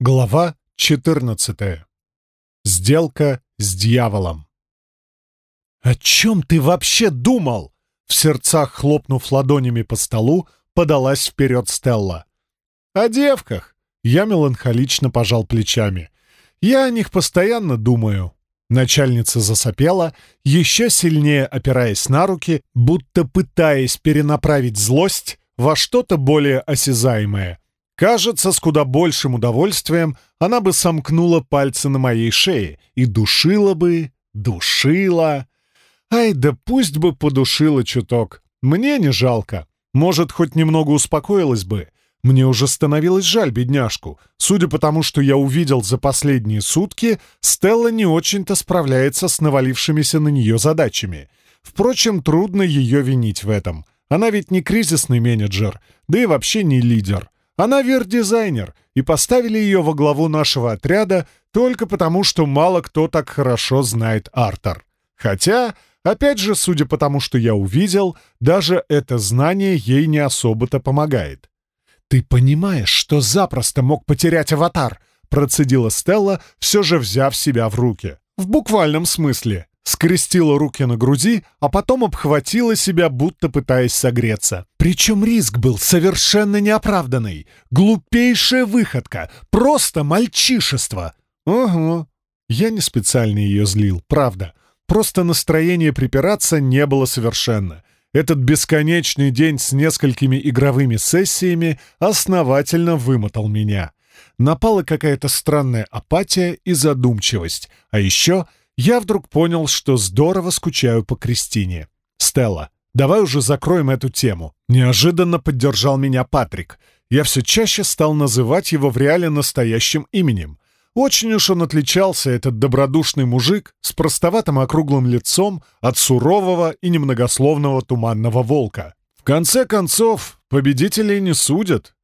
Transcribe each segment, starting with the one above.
Глава 14. Сделка с дьяволом. «О чем ты вообще думал?» В сердцах, хлопнув ладонями по столу, подалась вперед Стелла. «О девках!» Я меланхолично пожал плечами. «Я о них постоянно думаю». Начальница засопела, еще сильнее опираясь на руки, будто пытаясь перенаправить злость во что-то более осязаемое — Кажется, с куда большим удовольствием она бы сомкнула пальцы на моей шее и душила бы, душила. Ай, да пусть бы подушила чуток. Мне не жалко. Может, хоть немного успокоилась бы. Мне уже становилось жаль бедняжку. Судя по тому, что я увидел за последние сутки, Стелла не очень-то справляется с навалившимися на нее задачами. Впрочем, трудно ее винить в этом. Она ведь не кризисный менеджер, да и вообще не лидер. Она вер-дизайнер, и поставили ее во главу нашего отряда только потому, что мало кто так хорошо знает Артер. Хотя, опять же, судя по тому, что я увидел, даже это знание ей не особо-то помогает. «Ты понимаешь, что запросто мог потерять аватар?» процедила Стелла, все же взяв себя в руки. «В буквальном смысле скрестила руки на груди, а потом обхватила себя, будто пытаясь согреться. Причем риск был совершенно неоправданный. Глупейшая выходка. Просто мальчишество. Угу. Я не специально ее злил, правда. Просто настроение припираться не было совершенно. Этот бесконечный день с несколькими игровыми сессиями основательно вымотал меня. Напала какая-то странная апатия и задумчивость, а еще я вдруг понял, что здорово скучаю по Кристине. «Стелла, давай уже закроем эту тему». Неожиданно поддержал меня Патрик. Я все чаще стал называть его в реале настоящим именем. Очень уж он отличался, этот добродушный мужик с простоватым округлым лицом от сурового и немногословного туманного волка. В конце концов, победителей не судят.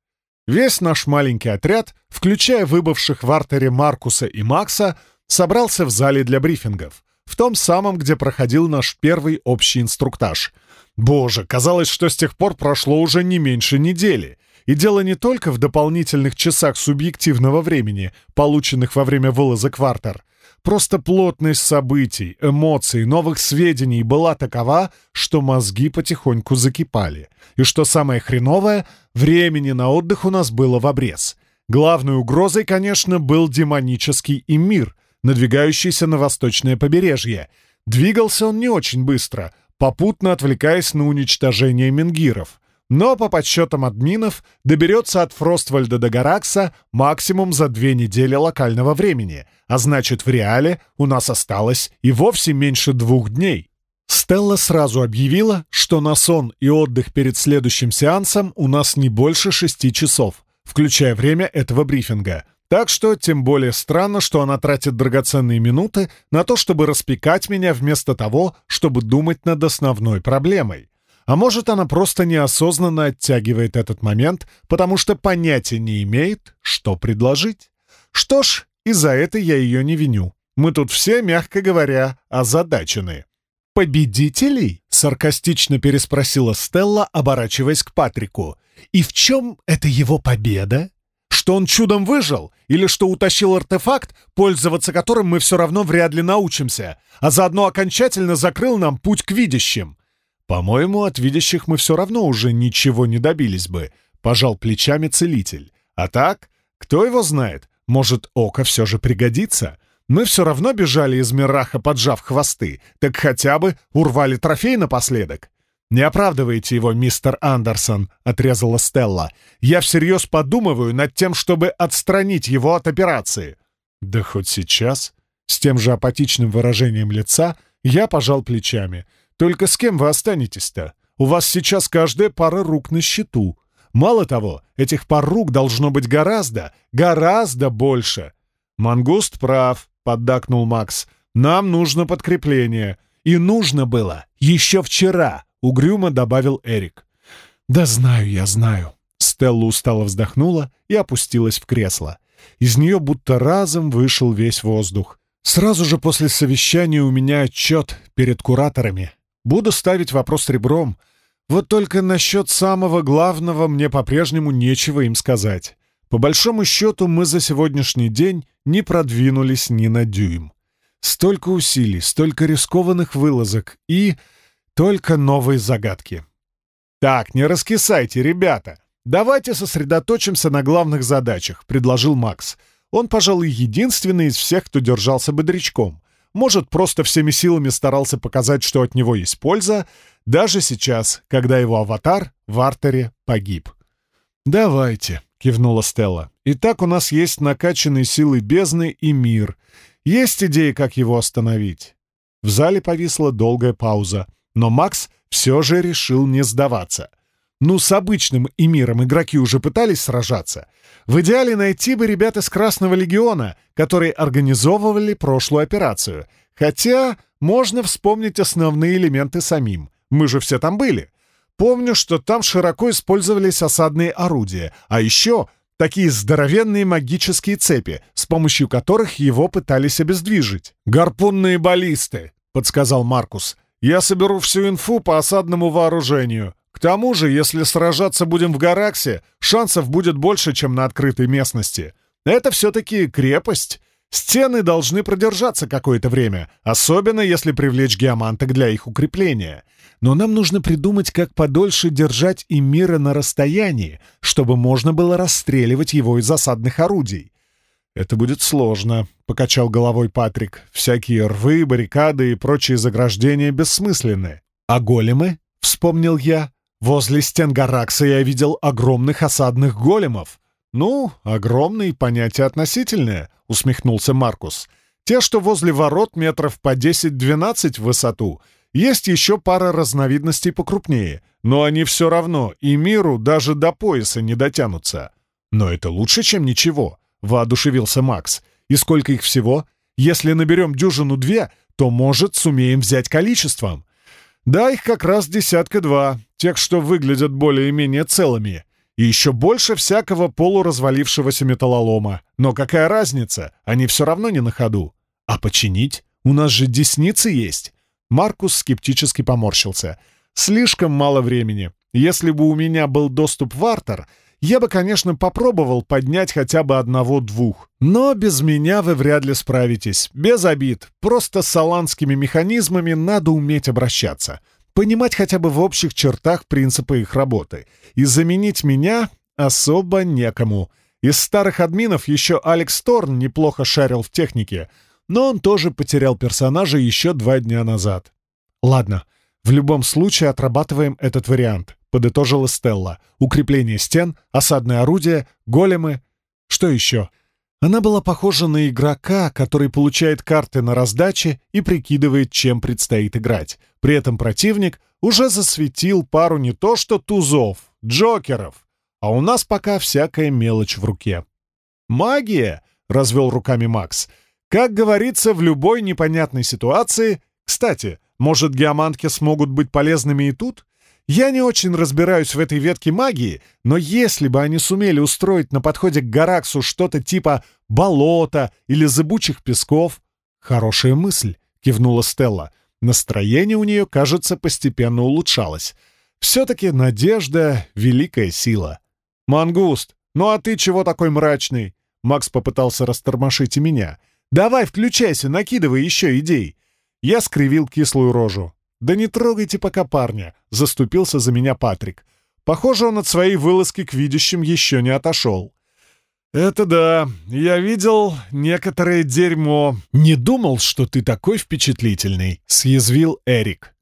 Весь наш маленький отряд, включая выбывших в артере Маркуса и Макса, собрался в зале для брифингов, в том самом, где проходил наш первый общий инструктаж. Боже, казалось, что с тех пор прошло уже не меньше недели. И дело не только в дополнительных часах субъективного времени, полученных во время вылаза квартер. Просто плотность событий, эмоций, новых сведений была такова, что мозги потихоньку закипали. И что самое хреновое, времени на отдых у нас было в обрез. Главной угрозой, конечно, был демонический Эмир, надвигающийся на восточное побережье. Двигался он не очень быстро, попутно отвлекаясь на уничтожение менгиров. Но, по подсчетам админов, доберется от Фроствальда до Гаракса максимум за две недели локального времени, а значит, в реале у нас осталось и вовсе меньше двух дней. Стелла сразу объявила, что на сон и отдых перед следующим сеансом у нас не больше шести часов, включая время этого брифинга — так что тем более странно, что она тратит драгоценные минуты на то, чтобы распекать меня вместо того, чтобы думать над основной проблемой. А может, она просто неосознанно оттягивает этот момент, потому что понятия не имеет, что предложить. Что ж, и за это я ее не виню. Мы тут все, мягко говоря, озадачены. «Победителей?» — саркастично переспросила Стелла, оборачиваясь к Патрику. «И в чем это его победа?» Что он чудом выжил? Или что утащил артефакт, пользоваться которым мы все равно вряд ли научимся, а заодно окончательно закрыл нам путь к видящим? По-моему, от видящих мы все равно уже ничего не добились бы, пожал плечами целитель. А так, кто его знает, может, око все же пригодится? Мы все равно бежали из Мираха, поджав хвосты, так хотя бы урвали трофей напоследок. «Не оправдывайте его, мистер Андерсон», — отрезала Стелла. «Я всерьез подумываю над тем, чтобы отстранить его от операции». «Да хоть сейчас». С тем же апатичным выражением лица я пожал плечами. «Только с кем вы останетесь-то? У вас сейчас каждая пара рук на счету. Мало того, этих пар рук должно быть гораздо, гораздо больше». «Мангуст прав», — поддакнул Макс. «Нам нужно подкрепление. И нужно было еще вчера». Угрюмо добавил Эрик. «Да знаю я, знаю». Стелла устало вздохнула и опустилась в кресло. Из нее будто разом вышел весь воздух. «Сразу же после совещания у меня отчет перед кураторами. Буду ставить вопрос ребром. Вот только насчет самого главного мне по-прежнему нечего им сказать. По большому счету, мы за сегодняшний день не продвинулись ни на дюйм. Столько усилий, столько рискованных вылазок и... только новые загадки. «Так, не раскисайте, ребята. Давайте сосредоточимся на главных задачах», — предложил Макс. Он, пожалуй, единственный из всех, кто держался бодрячком. Может, просто всеми силами старался показать, что от него есть польза, даже сейчас, когда его аватар в артере погиб. «Давайте», — кивнула Стелла. «Итак, у нас есть накачанные силы бездны и мир. Есть идеи, как его остановить?» В зале повисла долгая пауза, но Макс все же решил не сдаваться. Ну, с обычным и миром игроки уже пытались сражаться. В идеале найти бы ребят из Красного Легиона, которые организовывали прошлую операцию. Хотя можно вспомнить основные элементы самим. Мы же все там были. Помню, что там широко использовались осадные орудия, а еще такие здоровенные магические цепи, с помощью которых его пытались обездвижить. «Гарпунные баллисты», — подсказал Маркус. Я соберу всю инфу по осадному вооружению. К тому же, если сражаться будем в Гараксе, шансов будет больше, чем на открытой местности. Это все-таки крепость. Стены должны продержаться какое-то время, особенно если привлечь геоманток для их укрепления. Но нам нужно придумать, как подольше держать Эмира на расстоянии, чтобы можно было расстреливать его из засадных орудий. «Это будет сложно», — покачал головой Патрик. «Всякие рвы, баррикады и прочие заграждения бессмысленны». «А големы?» — вспомнил я. «Возле стен Гаракса я видел огромных осадных големов». «Ну, огромные понятие относительное», — усмехнулся Маркус. «Те, что возле ворот метров по 10-12 в высоту. Есть еще пара разновидностей покрупнее, но они все равно и миру даже до пояса не дотянутся. Но это лучше, чем ничего» воодушевился Макс. «И сколько их всего? Если наберем дюжину-две, то, может, сумеем взять количеством. Да, их как раз десятка-два, тех, что выглядят более-менее целыми. И еще больше всякого полуразвалившегося металлолома. Но какая разница? Они все равно не на ходу. А починить? У нас же десницы есть». Маркус скептически поморщился. «Слишком мало времени. Если бы у меня был доступ в Артер, я бы, конечно, попробовал поднять хотя бы одного-двух. Но без меня вы вряд ли справитесь. Без обид. Просто с саланскими механизмами надо уметь обращаться. Понимать хотя бы в общих чертах принципы их работы. И заменить меня особо некому. Из старых админов еще Алекс Торн неплохо шарил в технике, но он тоже потерял персонажа еще два дня назад. Ладно, в любом случае отрабатываем этот вариант подытожила Стелла. Укрепление стен, осадное орудие, големы. Что еще? Она была похожа на игрока, который получает карты на раздаче и прикидывает, чем предстоит играть. При этом противник уже засветил пару не то что тузов, джокеров, а у нас пока всякая мелочь в руке. «Магия!» — развел руками Макс. «Как говорится, в любой непонятной ситуации... Кстати, может, геомантки смогут быть полезными и тут? Я не очень разбираюсь в этой ветке магии, но если бы они сумели устроить на подходе к Гараксу что-то типа болота или зыбучих песков... Хорошая мысль, кивнула Стелла. Настроение у нее, кажется, постепенно улучшалось. Все-таки надежда — великая сила. «Мангуст, ну а ты чего такой мрачный?» Макс попытался растормошить и меня. «Давай, включайся, накидывай еще идей». Я скривил кислую рожу. «Да не трогайте пока парня», — заступился за меня Патрик. Похоже, он от своей вылазки к видящим еще не отошел. «Это да, я видел некоторое дерьмо. Не думал, что ты такой впечатлительный», — съязвил Эрик.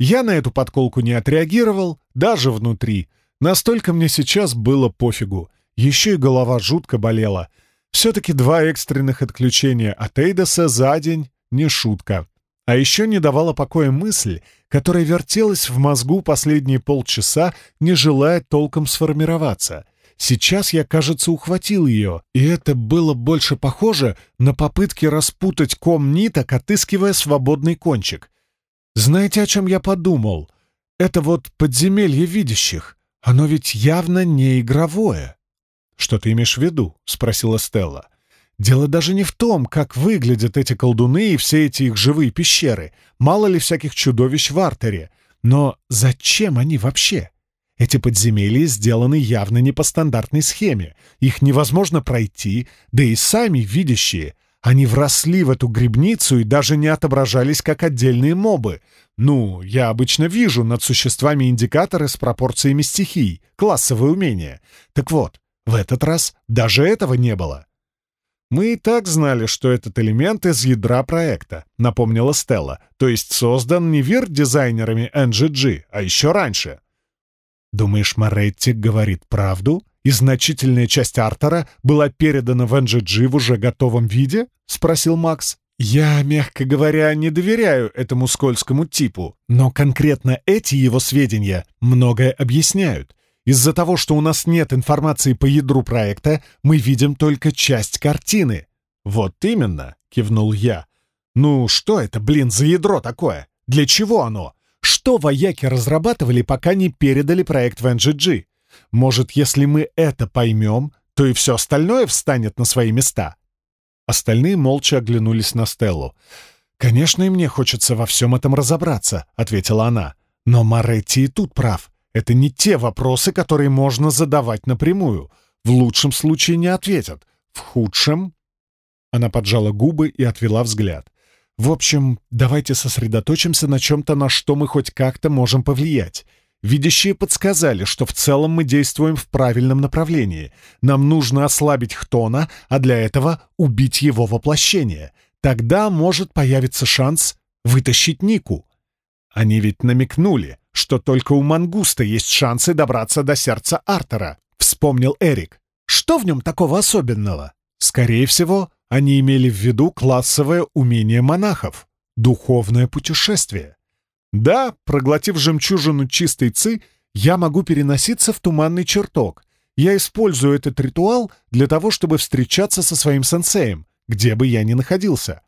Я на эту подколку не отреагировал, даже внутри. Настолько мне сейчас было пофигу. Еще и голова жутко болела. Все-таки два экстренных отключения от Эйдоса за день — не шутка. А еще не давала покоя мысль, которая вертелась в мозгу последние полчаса, не желая толком сформироваться. Сейчас я, кажется, ухватил ее, и это было больше похоже на попытки распутать ком ниток, отыскивая свободный кончик. Знаете, о чем я подумал? Это вот подземелье видящих. Оно ведь явно не игровое. «Что ты имеешь в виду?» — спросила Стелла. Дело даже не в том, как выглядят эти колдуны и все эти их живые пещеры. Мало ли всяких чудовищ в артере. Но зачем они вообще? Эти подземелья сделаны явно не по стандартной схеме. Их невозможно пройти, да и сами видящие. Они вросли в эту грибницу и даже не отображались как отдельные мобы. Ну, я обычно вижу над существами индикаторы с пропорциями стихий, классовые умения. Так вот, в этот раз даже этого не было. «Мы и так знали, что этот элемент из ядра проекта», — напомнила Стелла. «То есть создан не вир-дизайнерами NGG, а еще раньше». «Думаешь, Моретти говорит правду, и значительная часть Артера была передана в NGG в уже готовом виде?» — спросил Макс. «Я, мягко говоря, не доверяю этому скользкому типу, но конкретно эти его сведения многое объясняют. Из-за того, что у нас нет информации по ядру проекта, мы видим только часть картины». «Вот именно», — кивнул я. «Ну, что это, блин, за ядро такое? Для чего оно? Что вояки разрабатывали, пока не передали проект в NGG? Может, если мы это поймем, то и все остальное встанет на свои места?» Остальные молча оглянулись на Стеллу. «Конечно, и мне хочется во всем этом разобраться», — ответила она. «Но Моретти и тут прав. Это не те вопросы, которые можно задавать напрямую. В лучшем случае не ответят. В худшем... Она поджала губы и отвела взгляд. В общем, давайте сосредоточимся на чем-то, на что мы хоть как-то можем повлиять. Видящие подсказали, что в целом мы действуем в правильном направлении. Нам нужно ослабить Хтона, а для этого убить его воплощение. Тогда может появиться шанс вытащить Нику. Они ведь намекнули, что только у мангуста есть шансы добраться до сердца Артера, вспомнил Эрик. Что в нем такого особенного? Скорее всего, они имели в виду классовое умение монахов — духовное путешествие. Да, проглотив жемчужину чистой ци, я могу переноситься в туманный чертог. Я использую этот ритуал для того, чтобы встречаться со своим сенсеем, где бы я ни находился.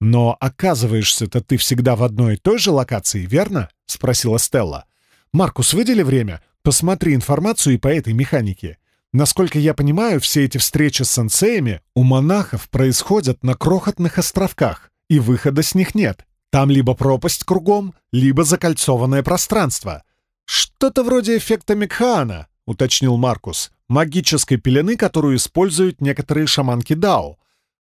«Но оказываешься-то ты всегда в одной и той же локации, верно?» — спросила Стелла. «Маркус, выдели время. Посмотри информацию и по этой механике. Насколько я понимаю, все эти встречи с сенсеями у монахов происходят на крохотных островках, и выхода с них нет. Там либо пропасть кругом, либо закольцованное пространство. Что-то вроде эффекта Микхаана, уточнил Маркус, магической пелены, которую используют некоторые шаманки Дао.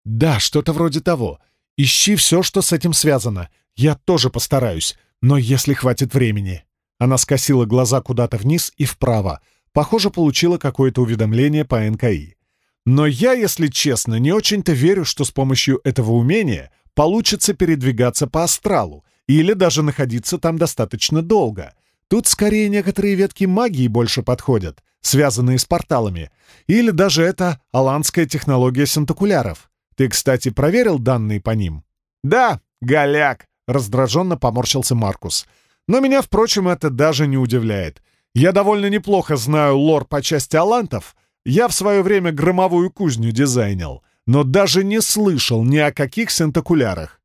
Да, что-то вроде того. Ищи все, что с этим связано. Я тоже постараюсь, но если хватит времени». Она скосила глаза куда-то вниз и вправо. Похоже, получила какое-то уведомление по НКИ. Но я, если честно, не очень-то верю, что с помощью этого умения получится передвигаться по астралу или даже находиться там достаточно долго. Тут скорее некоторые ветки магии больше подходят, связанные с порталами. Или даже это аланская технология синтокуляров. Ты, кстати, проверил данные по ним?» «Да, голяк!» — раздраженно поморщился Маркус. «Но меня, впрочем, это даже не удивляет. Я довольно неплохо знаю лор по части алантов. Я в свое время громовую кузню дизайнил, но даже не слышал ни о каких синтокулярах.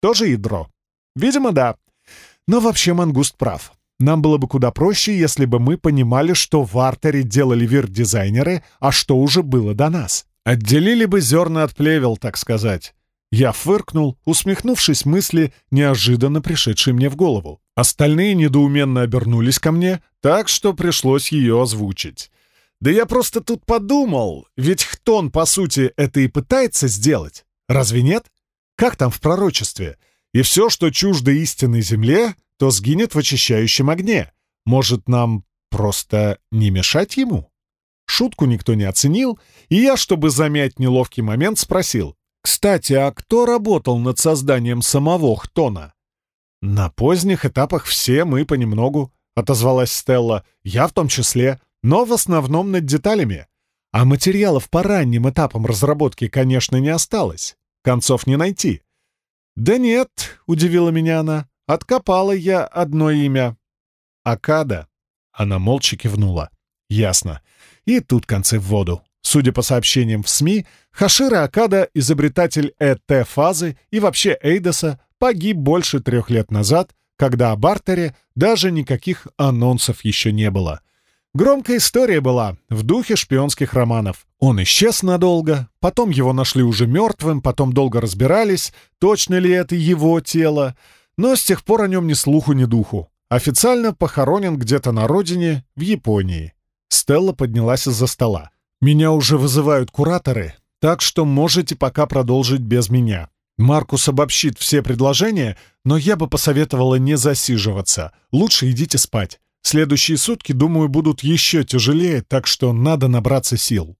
Тоже ядро? Видимо, да. Но вообще Мангуст прав. Нам было бы куда проще, если бы мы понимали, что в артере делали вир-дизайнеры, а что уже было до нас. Отделили бы зерна от плевел, так сказать. Я фыркнул, усмехнувшись мысли, неожиданно пришедшей мне в голову. Остальные недоуменно обернулись ко мне, так что пришлось ее озвучить. Да я просто тут подумал, ведь Хтон, по сути, это и пытается сделать. Разве нет? Как там в пророчестве? И все, что чуждо истинной земле, то сгинет в очищающем огне. Может, нам просто не мешать ему? Шутку никто не оценил, и я, чтобы замять неловкий момент, спросил. «Кстати, а кто работал над созданием самого Хтона?» «На поздних этапах все мы понемногу», — отозвалась Стелла. «Я в том числе, но в основном над деталями. А материалов по ранним этапам разработки, конечно, не осталось. Концов не найти». «Да нет», — удивила меня она, — «откопала я одно имя». «Акада». Она молча кивнула. «Ясно. И тут концы в воду. Судя по сообщениям в СМИ, Хашира Акада, изобретатель ЭТ-фазы и вообще Эйдоса, погиб больше трех лет назад, когда о бартере даже никаких анонсов еще не было. Громкая история была, в духе шпионских романов. Он исчез надолго, потом его нашли уже мертвым, потом долго разбирались, точно ли это его тело, но с тех пор о нем ни слуху, ни духу. Официально похоронен где-то на родине, в Японии. Стелла поднялась из-за стола. Меня уже вызывают кураторы, так что можете пока продолжить без меня. Маркус обобщит все предложения, но я бы посоветовала не засиживаться. Лучше идите спать. Следующие сутки, думаю, будут еще тяжелее, так что надо набраться сил.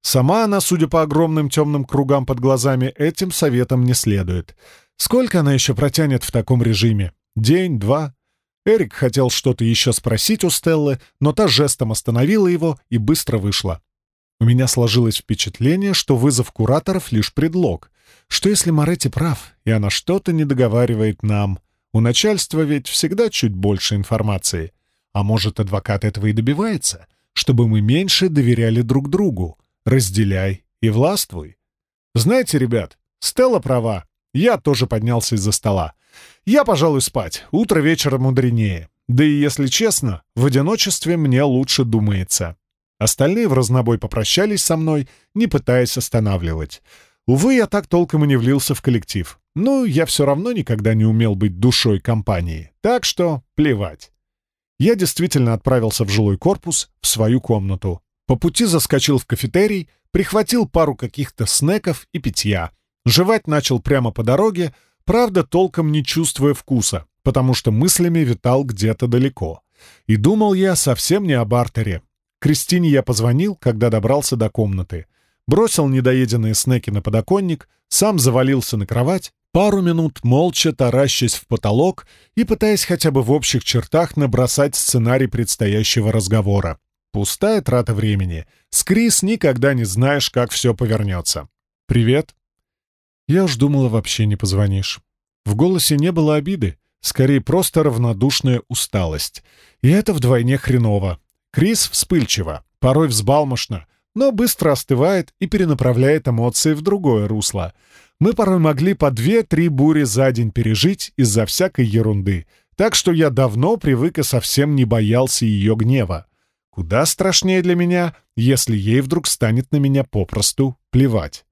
Сама она, судя по огромным темным кругам под глазами, этим советом не следует. Сколько она еще протянет в таком режиме? День, два? Эрик хотел что-то еще спросить у Стеллы, но та жестом остановила его и быстро вышла. У меня сложилось впечатление, что вызов кураторов — лишь предлог. Что если Моретти прав, и она что-то не договаривает нам? У начальства ведь всегда чуть больше информации. А может, адвокат этого и добивается? Чтобы мы меньше доверяли друг другу. Разделяй и властвуй. Знаете, ребят, Стелла права. Я тоже поднялся из-за стола. Я, пожалуй, спать. Утро вечера мудренее. Да и, если честно, в одиночестве мне лучше думается. Остальные в разнобой попрощались со мной, не пытаясь останавливать. Увы, я так толком и не влился в коллектив. Ну, я все равно никогда не умел быть душой компании. Так что плевать. Я действительно отправился в жилой корпус, в свою комнату. По пути заскочил в кафетерий, прихватил пару каких-то снеков и питья. Жевать начал прямо по дороге, правда, толком не чувствуя вкуса, потому что мыслями витал где-то далеко. И думал я совсем не о бартере. Кристине я позвонил, когда добрался до комнаты бросил недоеденные снеки на подоконник, сам завалился на кровать, пару минут молча таращась в потолок и пытаясь хотя бы в общих чертах набросать сценарий предстоящего разговора. Пустая трата времени. С Крис никогда не знаешь, как все повернется. «Привет». Я уж думала, вообще не позвонишь. В голосе не было обиды, скорее просто равнодушная усталость. И это вдвойне хреново. Крис вспыльчива, порой взбалмошна, но быстро остывает и перенаправляет эмоции в другое русло. Мы порой могли по две-три бури за день пережить из-за всякой ерунды, так что я давно привык и совсем не боялся ее гнева. Куда страшнее для меня, если ей вдруг станет на меня попросту плевать.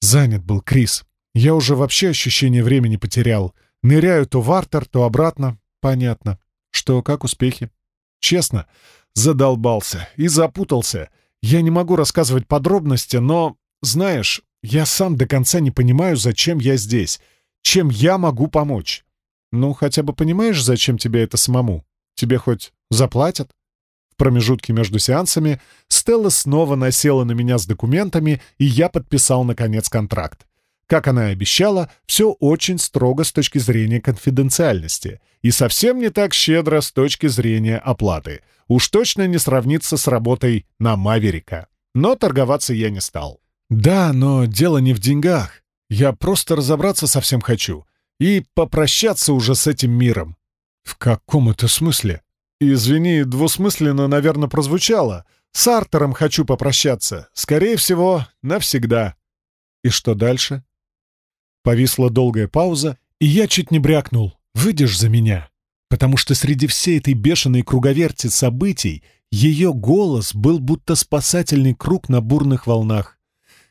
Занят был Крис. Я уже вообще ощущение времени потерял. Ныряю то в артер, то обратно. Понятно. Что, как успехи? Честно, задолбался и запутался — я не могу рассказывать подробности, но, знаешь, я сам до конца не понимаю, зачем я здесь, чем я могу помочь. Ну, хотя бы понимаешь, зачем тебе это самому? Тебе хоть заплатят? Промежутке между сеансами Стелла снова насела на меня с документами, и я подписал, наконец, контракт. Как она и обещала, все очень строго с точки зрения конфиденциальности и совсем не так щедро с точки зрения оплаты. Уж точно не сравнится с работой на Маверика. Но торговаться я не стал. Да, но дело не в деньгах. Я просто разобраться совсем хочу. И попрощаться уже с этим миром. В каком это смысле? Извини, двусмысленно, наверное, прозвучало. С Артером хочу попрощаться. Скорее всего, навсегда. И что дальше? Повисла долгая пауза, и я чуть не брякнул. «Выйдешь за меня?» Потому что среди всей этой бешеной круговерти событий ее голос был будто спасательный круг на бурных волнах.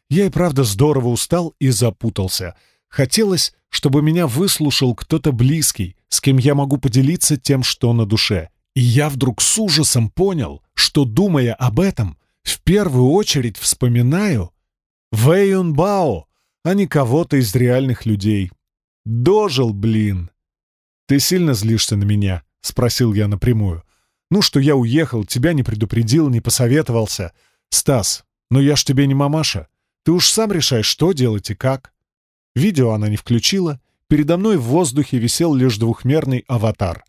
Я и правда здорово устал и запутался. Хотелось, чтобы меня выслушал кто-то близкий, с кем я могу поделиться тем, что на душе. И я вдруг с ужасом понял, что, думая об этом, в первую очередь вспоминаю Вэйюн Бао, а не кого-то из реальных людей. Дожил, блин. «Ты сильно злишься на меня?» — спросил я напрямую. «Ну, что я уехал, тебя не предупредил, не посоветовался. Стас, ну я ж тебе не мамаша. Ты уж сам решай, что делать и как». Видео она не включила. Передо мной в воздухе висел лишь двухмерный аватар.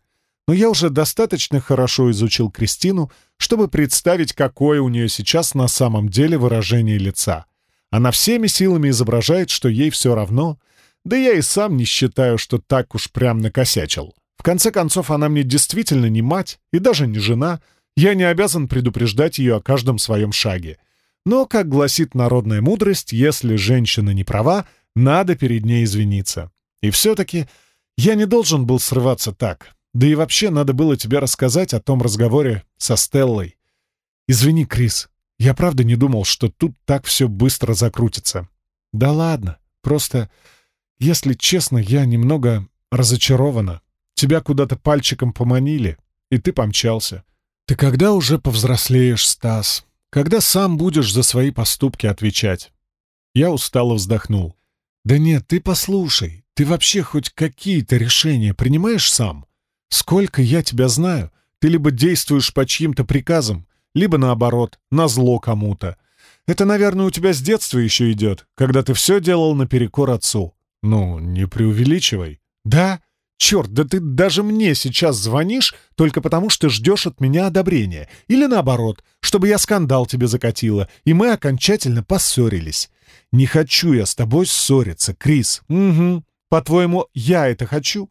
Но я уже достаточно хорошо изучил Кристину, чтобы представить, какое у нее сейчас на самом деле выражение лица. Она всеми силами изображает, что ей все равно, да я и сам не считаю, что так уж прям накосячил. В конце концов, она мне действительно не мать и даже не жена, я не обязан предупреждать ее о каждом своем шаге. Но, как гласит народная мудрость, если женщина не права, надо перед ней извиниться. И все-таки я не должен был срываться так. Да и вообще надо было тебе рассказать о том разговоре со Стеллой. Извини, Крис, я правда не думал, что тут так все быстро закрутится. Да ладно, просто, если честно, я немного разочарована. Тебя куда-то пальчиком поманили, и ты помчался. Ты когда уже повзрослеешь, Стас? Когда сам будешь за свои поступки отвечать?» Я устало вздохнул. «Да нет, ты послушай, ты вообще хоть какие-то решения принимаешь сам? Сколько я тебя знаю, ты либо действуешь по чьим-то приказам, либо наоборот, на зло кому-то. Это, наверное, у тебя с детства еще идет, когда ты все делал наперекор отцу. Ну, не преувеличивай. Да? Черт, да ты даже мне сейчас звонишь только потому, что ждешь от меня одобрения. Или наоборот, чтобы я скандал тебе закатила, и мы окончательно поссорились. Не хочу я с тобой ссориться, Крис. Угу. По-твоему, я это хочу?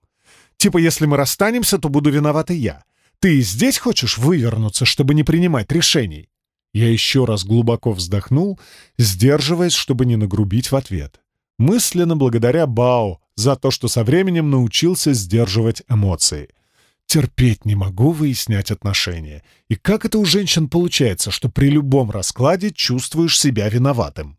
Типа, если мы расстанемся, то буду виновата я. Ты здесь хочешь вывернуться, чтобы не принимать решений?» Я еще раз глубоко вздохнул, сдерживаясь, чтобы не нагрубить в ответ. Мысленно благодаря Бао за то, что со временем научился сдерживать эмоции. Терпеть не могу выяснять отношения. И как это у женщин получается, что при любом раскладе чувствуешь себя виноватым?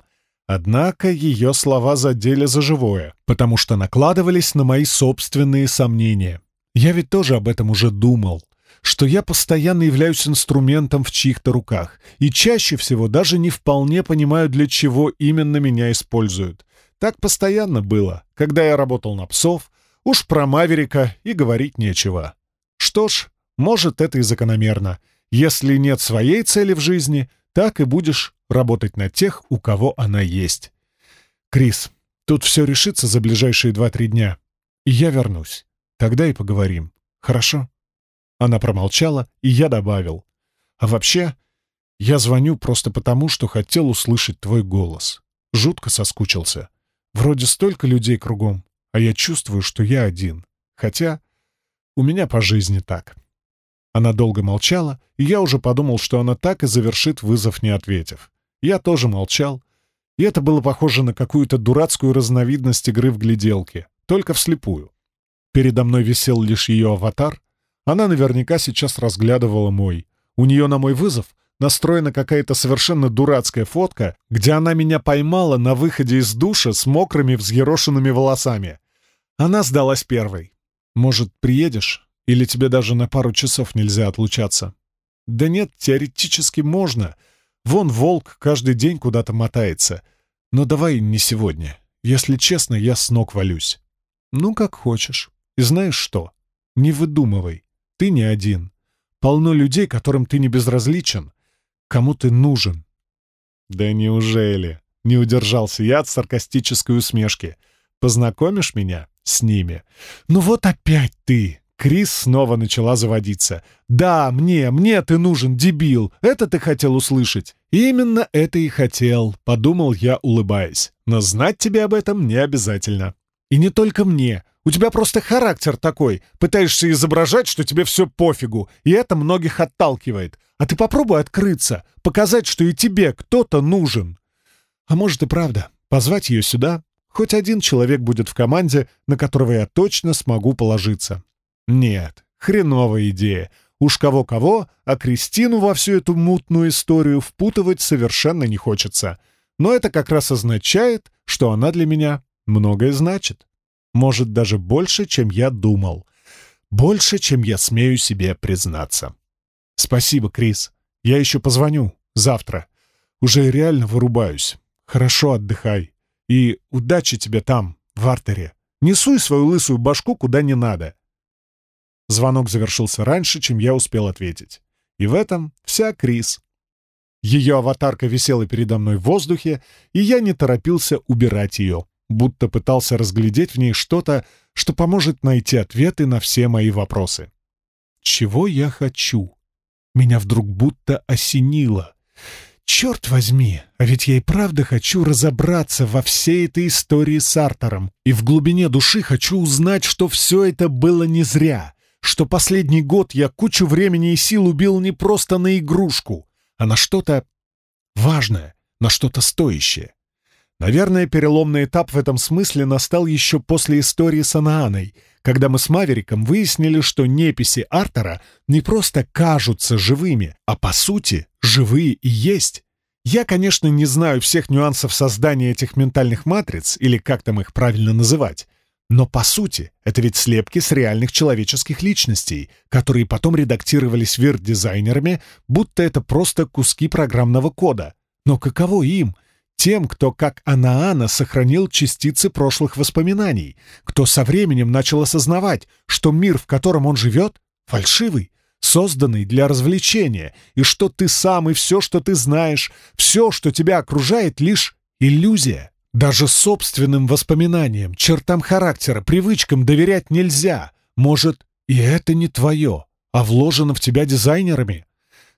Однако ее слова задели за живое, потому что накладывались на мои собственные сомнения. Я ведь тоже об этом уже думал, что я постоянно являюсь инструментом в чьих-то руках, и чаще всего даже не вполне понимаю, для чего именно меня используют. Так постоянно было, когда я работал на псов, уж про Маверика и говорить нечего. Что ж, может, это и закономерно. Если нет своей цели в жизни, так и будешь работать на тех, у кого она есть. Крис, тут все решится за ближайшие два-три дня, и я вернусь. Тогда и поговорим. Хорошо?» Она промолчала, и я добавил. «А вообще, я звоню просто потому, что хотел услышать твой голос. Жутко соскучился. Вроде столько людей кругом, а я чувствую, что я один. Хотя у меня по жизни так». Она долго молчала, и я уже подумал, что она так и завершит вызов, не ответив. Я тоже молчал, и это было похоже на какую-то дурацкую разновидность игры в гляделки, только вслепую. Передо мной висел лишь ее аватар, она наверняка сейчас разглядывала мой. У нее на мой вызов настроена какая-то совершенно дурацкая фотка, где она меня поймала на выходе из душа с мокрыми взъерошенными волосами. Она сдалась первой. «Может, приедешь?» Или тебе даже на пару часов нельзя отлучаться? Да нет, теоретически можно. Вон волк каждый день куда-то мотается. Но давай не сегодня. Если честно, я с ног валюсь. Ну, как хочешь. И знаешь что? Не выдумывай. Ты не один. Полно людей, которым ты не безразличен. Кому ты нужен. Да неужели? Не удержался я от саркастической усмешки. Познакомишь меня с ними? Ну вот опять ты! Крис снова начала заводиться. «Да, мне, мне ты нужен, дебил! Это ты хотел услышать!» «Именно это и хотел», — подумал я, улыбаясь. «Но знать тебе об этом не обязательно». «И не только мне. У тебя просто характер такой. Пытаешься изображать, что тебе все пофигу, и это многих отталкивает. А ты попробуй открыться, показать, что и тебе кто-то нужен». «А может и правда, позвать ее сюда? Хоть один человек будет в команде, на которого я точно смогу положиться». Нет, хреновая идея. Уж кого-кого, а Кристину во всю эту мутную историю впутывать совершенно не хочется. Но это как раз означает, что она для меня многое значит. Может, даже больше, чем я думал. Больше, чем я смею себе признаться. Спасибо, Крис. Я еще позвоню. Завтра. Уже реально вырубаюсь. Хорошо отдыхай. И удачи тебе там, в артере. Не суй свою лысую башку куда не надо. Звонок завершился раньше, чем я успел ответить. И в этом вся Крис. Ее аватарка висела передо мной в воздухе, и я не торопился убирать ее, будто пытался разглядеть в ней что-то, что поможет найти ответы на все мои вопросы. Чего я хочу? Меня вдруг будто осенило. Черт возьми, а ведь я и правда хочу разобраться во всей этой истории с Артером, и в глубине души хочу узнать, что все это было не зря — что последний год я кучу времени и сил убил не просто на игрушку, а на что-то важное, на что-то стоящее. Наверное, переломный этап в этом смысле настал еще после истории с Анааной, когда мы с Мавериком выяснили, что неписи Артера не просто кажутся живыми, а по сути живые и есть. Я, конечно, не знаю всех нюансов создания этих ментальных матриц, или как там их правильно называть, Но по сути, это ведь слепки с реальных человеческих личностей, которые потом редактировались вирт-дизайнерами, будто это просто куски программного кода. Но каково им? Тем, кто, как Анаана, сохранил частицы прошлых воспоминаний, кто со временем начал осознавать, что мир, в котором он живет, фальшивый, созданный для развлечения, и что ты сам и все, что ты знаешь, все, что тебя окружает, лишь иллюзия. Даже собственным воспоминаниям, чертам характера, привычкам доверять нельзя. Может, и это не твое, а вложено в тебя дизайнерами.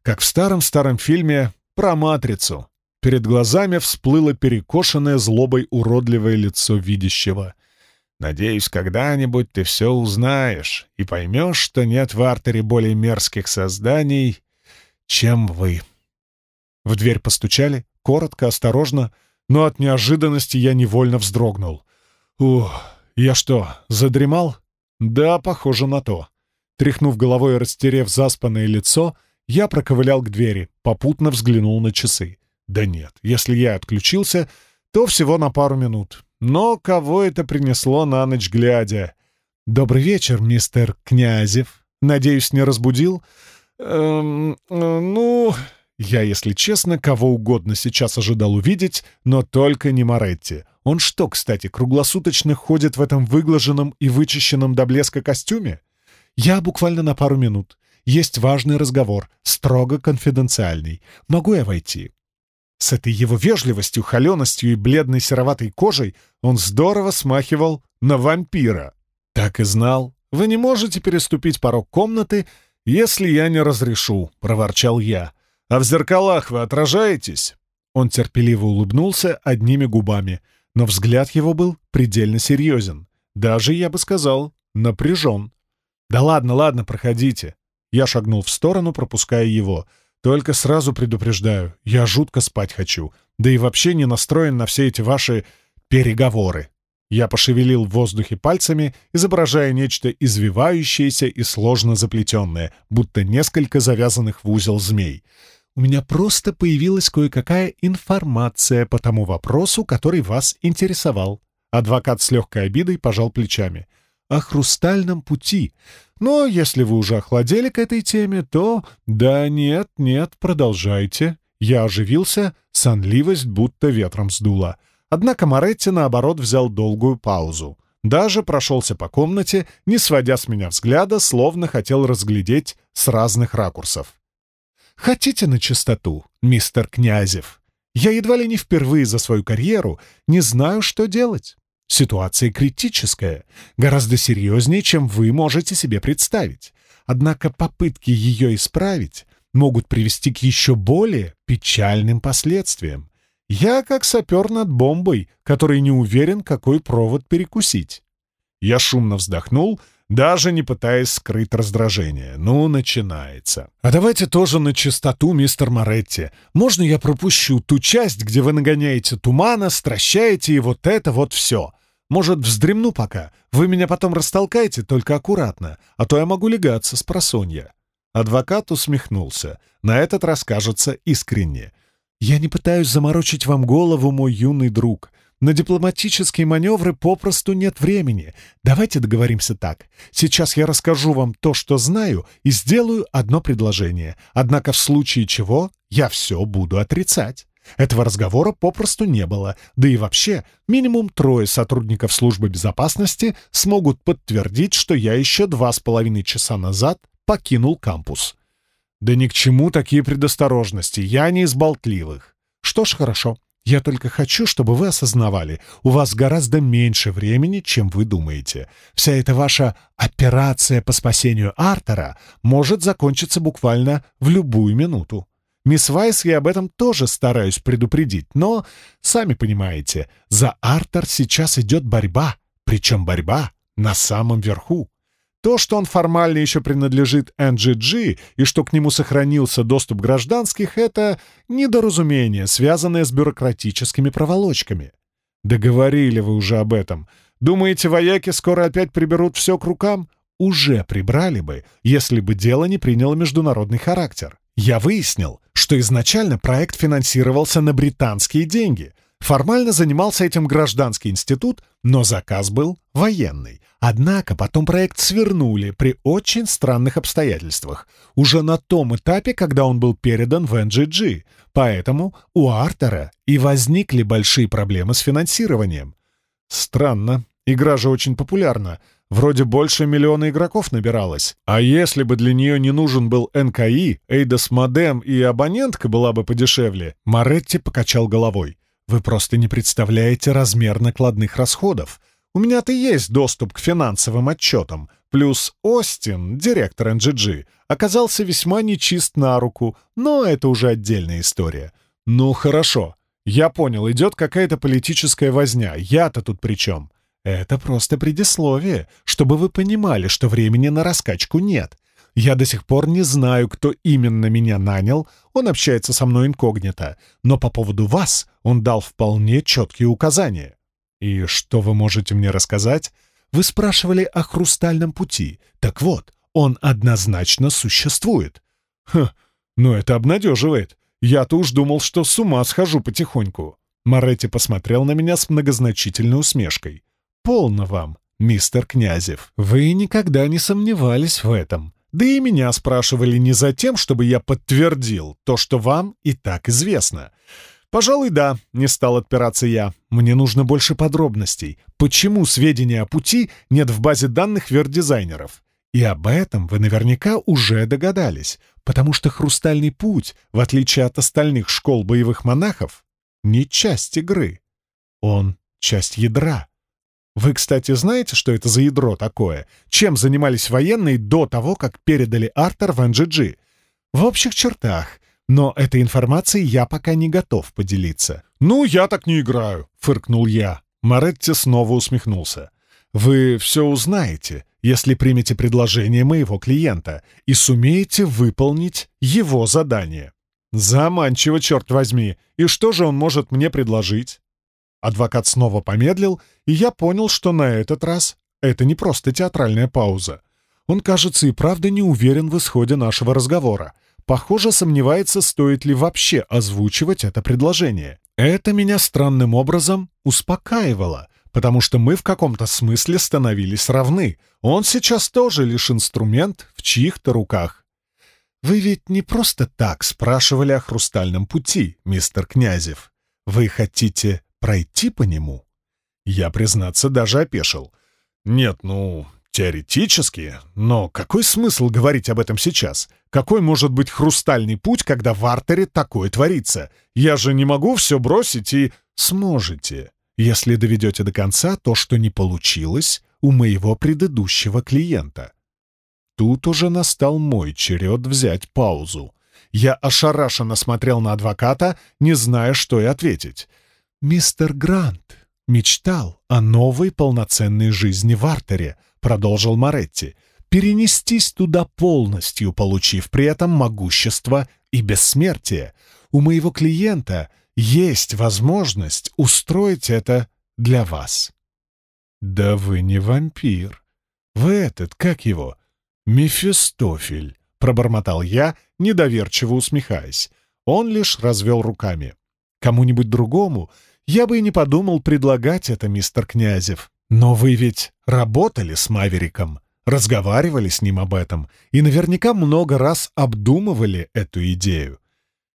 Как в старом-старом фильме про «Матрицу». Перед глазами всплыло перекошенное злобой уродливое лицо видящего. Надеюсь, когда-нибудь ты все узнаешь и поймешь, что нет в артере более мерзких созданий, чем вы. В дверь постучали, коротко, осторожно, но от неожиданности я невольно вздрогнул. Ух, я что, задремал? Да, похоже на то. Тряхнув головой и растерев заспанное лицо, я проковылял к двери, попутно взглянул на часы. Да нет, если я отключился, то всего на пару минут. Но кого это принесло на ночь глядя? «Добрый вечер, мистер Князев. Надеюсь, не разбудил?» «Эм, ну...» Я, если честно, кого угодно сейчас ожидал увидеть, но только не Моретти. Он что, кстати, круглосуточно ходит в этом выглаженном и вычищенном до блеска костюме? Я буквально на пару минут. Есть важный разговор, строго конфиденциальный. Могу я войти? С этой его вежливостью, холеностью и бледной сероватой кожей он здорово смахивал на вампира. Так и знал. Вы не можете переступить порог комнаты, если я не разрешу, — проворчал я. А в зеркалах вы отражаетесь? Он терпеливо улыбнулся одними губами, но взгляд его был предельно серьезен. Даже, я бы сказал, напряжен. «Да ладно, ладно, проходите». Я шагнул в сторону, пропуская его — только сразу предупреждаю, я жутко спать хочу, да и вообще не настроен на все эти ваши переговоры. Я пошевелил в воздухе пальцами, изображая нечто извивающееся и сложно заплетенное, будто несколько завязанных в узел змей. У меня просто появилась кое-какая информация по тому вопросу, который вас интересовал. Адвокат с легкой обидой пожал плечами. О хрустальном пути. Но если вы уже охладели к этой теме, то... Да нет, нет, продолжайте. Я оживился, сонливость будто ветром сдула. Однако Моретти, наоборот, взял долгую паузу. Даже прошелся по комнате, не сводя с меня взгляда, словно хотел разглядеть с разных ракурсов. «Хотите на чистоту, мистер Князев? Я едва ли не впервые за свою карьеру не знаю, что делать. Ситуация критическая, гораздо серьезнее, чем вы можете себе представить. Однако попытки ее исправить могут привести к еще более печальным последствиям. Я как сапер над бомбой, который не уверен, какой провод перекусить. Я шумно вздохнул, даже не пытаясь скрыть раздражение. Ну, начинается. А давайте тоже на чистоту, мистер Моретти. Можно я пропущу ту часть, где вы нагоняете тумана, стращаете и вот это вот все? Может, вздремну пока? Вы меня потом растолкаете, только аккуратно, а то я могу легаться с просонья». Адвокат усмехнулся. На этот раз кажется искренне. «Я не пытаюсь заморочить вам голову, мой юный друг. На дипломатические маневры попросту нет времени. Давайте договоримся так. Сейчас я расскажу вам то, что знаю, и сделаю одно предложение. Однако в случае чего я все буду отрицать. Этого разговора попросту не было, да и вообще минимум трое сотрудников службы безопасности смогут подтвердить, что я еще два с половиной часа назад покинул кампус. Да ни к чему такие предосторожности, я не из болтливых. Что ж, хорошо. Я только хочу, чтобы вы осознавали, у вас гораздо меньше времени, чем вы думаете. Вся эта ваша операция по спасению Артера может закончиться буквально в любую минуту. Мисс Вайс я об этом тоже стараюсь предупредить, но, сами понимаете, за Артер сейчас идет борьба, причем борьба на самом верху. То, что он формально еще принадлежит NGG и что к нему сохранился доступ гражданских, это недоразумение, связанное с бюрократическими проволочками. Договорили вы уже об этом. Думаете, вояки скоро опять приберут все к рукам? Уже прибрали бы, если бы дело не приняло международный характер. Я выяснил, что изначально проект финансировался на британские деньги. Формально занимался этим гражданский институт, но заказ был военный. Однако потом проект свернули при очень странных обстоятельствах, уже на том этапе, когда он был передан в NGG. Поэтому у Артера и возникли большие проблемы с финансированием. Странно. Игра же очень популярна. Вроде больше миллиона игроков набиралось. А если бы для нее не нужен был НКИ, Эйдос модем и абонентка была бы подешевле, Моретти покачал головой. Вы просто не представляете размер накладных расходов. У меня-то есть доступ к финансовым отчетам. Плюс Остин, директор NGG, оказался весьма нечист на руку, но это уже отдельная история. Ну, хорошо. Я понял, идет какая-то политическая возня. Я-то тут при чем? Это просто предисловие, чтобы вы понимали, что времени на раскачку нет. Я до сих пор не знаю, кто именно меня нанял, он общается со мной инкогнито, но по поводу вас он дал вполне четкие указания. И что вы можете мне рассказать? Вы спрашивали о хрустальном пути. Так вот, он однозначно существует. Хм, ну это обнадеживает. Я-то уж думал, что с ума схожу потихоньку. Моретти посмотрел на меня с многозначительной усмешкой. «Полно вам, мистер Князев. Вы никогда не сомневались в этом. Да и меня спрашивали не за тем, чтобы я подтвердил то, что вам и так известно. «Пожалуй, да», — не стал отпираться я. «Мне нужно больше подробностей. Почему сведения о пути нет в базе данных вердизайнеров?» И об этом вы наверняка уже догадались, потому что «Хрустальный путь», в отличие от остальных школ боевых монахов, не часть игры. Он — часть ядра. Вы, кстати, знаете, что это за ядро такое? Чем занимались военные до того, как передали Артер в NGG? В общих чертах. Но этой информацией я пока не готов поделиться. «Ну, я так не играю», — фыркнул я. Моретти снова усмехнулся. «Вы все узнаете, если примете предложение моего клиента и сумеете выполнить его задание». «Заманчиво, черт возьми! И что же он может мне предложить?» Адвокат снова помедлил, и я понял, что на этот раз это не просто театральная пауза. Он, кажется, и правда не уверен в исходе нашего разговора. Похоже, сомневается, стоит ли вообще озвучивать это предложение. Это меня странным образом успокаивало, потому что мы в каком-то смысле становились равны. Он сейчас тоже лишь инструмент в чьих-то руках. «Вы ведь не просто так спрашивали о хрустальном пути, мистер Князев. Вы хотите пройти по нему? Я, признаться, даже опешил. Нет, ну, теоретически, но какой смысл говорить об этом сейчас? Какой может быть хрустальный путь, когда в артере такое творится? Я же не могу все бросить и... Сможете, если доведете до конца то, что не получилось у моего предыдущего клиента. Тут уже настал мой черед взять паузу. Я ошарашенно смотрел на адвоката, не зная, что и ответить. «Мистер Грант мечтал о новой полноценной жизни в Артере», — продолжил Моретти, «перенестись туда полностью, получив при этом могущество и бессмертие. У моего клиента есть возможность устроить это для вас». «Да вы не вампир. Вы этот, как его? Мефистофель», — пробормотал я, недоверчиво усмехаясь. Он лишь развел руками. «Кому-нибудь другому я бы и не подумал предлагать это, мистер Князев. Но вы ведь работали с Мавериком, разговаривали с ним об этом и наверняка много раз обдумывали эту идею.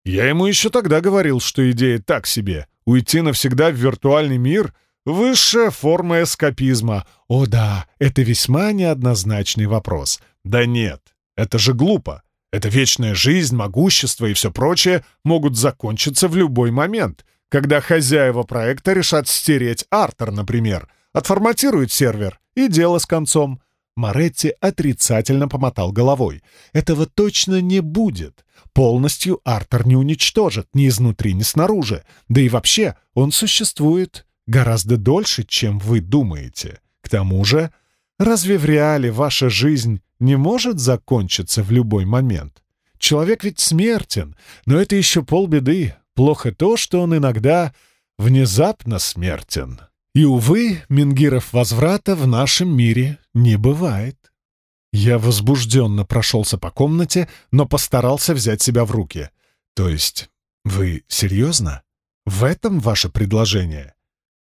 Я ему еще тогда говорил, что идея так себе. Уйти навсегда в виртуальный мир — высшая форма эскапизма. О да, это весьма неоднозначный вопрос. Да нет, это же глупо. Это вечная жизнь, могущество и все прочее могут закончиться в любой момент когда хозяева проекта решат стереть Артер, например, отформатируют сервер, и дело с концом. Моретти отрицательно помотал головой. Этого точно не будет. Полностью Артер не уничтожит ни изнутри, ни снаружи. Да и вообще, он существует гораздо дольше, чем вы думаете. К тому же, разве в реале ваша жизнь не может закончиться в любой момент? Человек ведь смертен, но это еще полбеды. Плохо то, что он иногда внезапно смертен. И, увы, мингиров возврата в нашем мире не бывает. Я возбужденно прошелся по комнате, но постарался взять себя в руки. То есть, вы серьезно? В этом ваше предложение?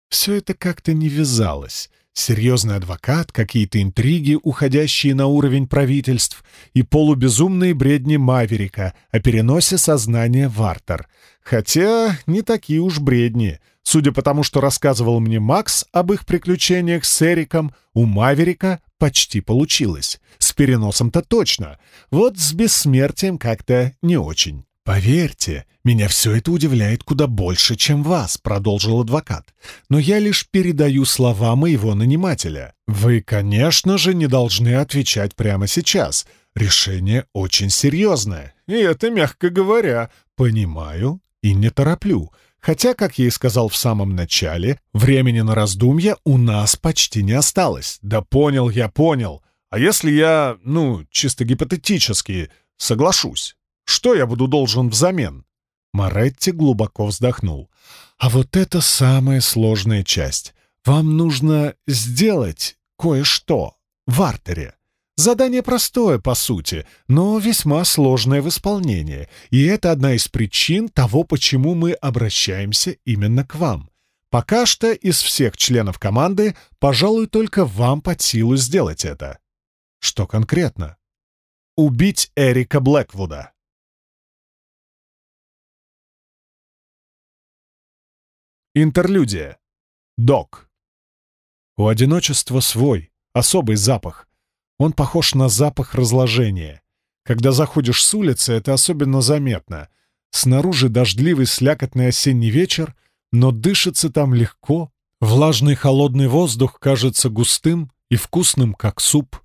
Все это как-то не вязалось. Серьезный адвокат, какие-то интриги, уходящие на уровень правительств, и полубезумные бредни Маверика о переносе сознания в Артер. Хотя не такие уж бредни. Судя по тому, что рассказывал мне Макс об их приключениях с Эриком, у Маверика почти получилось. С переносом-то точно. Вот с бессмертием как-то не очень. «Поверьте, меня все это удивляет куда больше, чем вас», — продолжил адвокат. «Но я лишь передаю слова моего нанимателя. Вы, конечно же, не должны отвечать прямо сейчас. Решение очень серьезное. И это мягко говоря. Понимаю и не тороплю. Хотя, как я и сказал в самом начале, времени на раздумья у нас почти не осталось. Да понял я, понял. А если я, ну, чисто гипотетически, соглашусь? Что я буду должен взамен?» Моретти глубоко вздохнул. «А вот это самая сложная часть. Вам нужно сделать кое-что в артере. Задание простое, по сути, но весьма сложное в исполнении, и это одна из причин того, почему мы обращаемся именно к вам. Пока что из всех членов команды, пожалуй, только вам под силу сделать это. Что конкретно? Убить Эрика Блэквуда. Интерлюдия. Док. У одиночества свой, особый запах. Он похож на запах разложения. Когда заходишь с улицы, это особенно заметно. Снаружи дождливый слякотный осенний вечер, но дышится там легко. Влажный холодный воздух кажется густым и вкусным, как суп.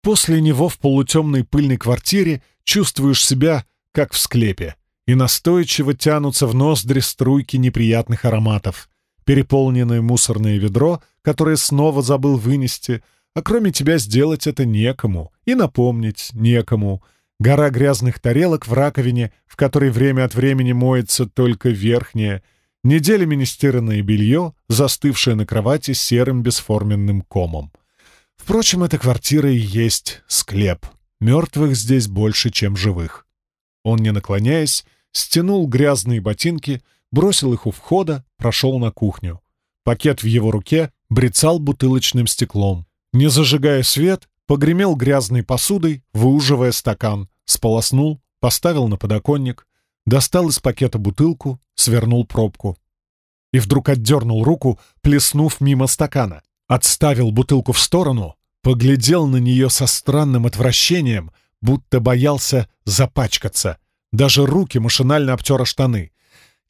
После него в полутемной пыльной квартире чувствуешь себя, как в склепе и настойчиво тянутся в ноздри струйки неприятных ароматов. Переполненное мусорное ведро, которое снова забыл вынести, а кроме тебя сделать это некому и напомнить некому. Гора грязных тарелок в раковине, в которой время от времени моется только верхнее, неделями нестиранное белье, застывшее на кровати серым бесформенным комом. Впрочем, эта квартира и есть склеп. Мертвых здесь больше, чем живых. Он, не наклоняясь, стянул грязные ботинки, бросил их у входа, прошел на кухню. Пакет в его руке брецал бутылочным стеклом. Не зажигая свет, погремел грязной посудой, выуживая стакан, сполоснул, поставил на подоконник, достал из пакета бутылку, свернул пробку. И вдруг отдернул руку, плеснув мимо стакана. Отставил бутылку в сторону, поглядел на нее со странным отвращением, будто боялся запачкаться — даже руки машинально обтера штаны.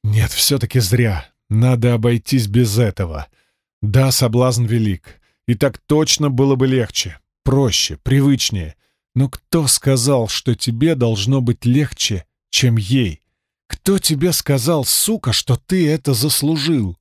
Нет, все-таки зря. Надо обойтись без этого. Да, соблазн велик. И так точно было бы легче, проще, привычнее. Но кто сказал, что тебе должно быть легче, чем ей? Кто тебе сказал, сука, что ты это заслужил?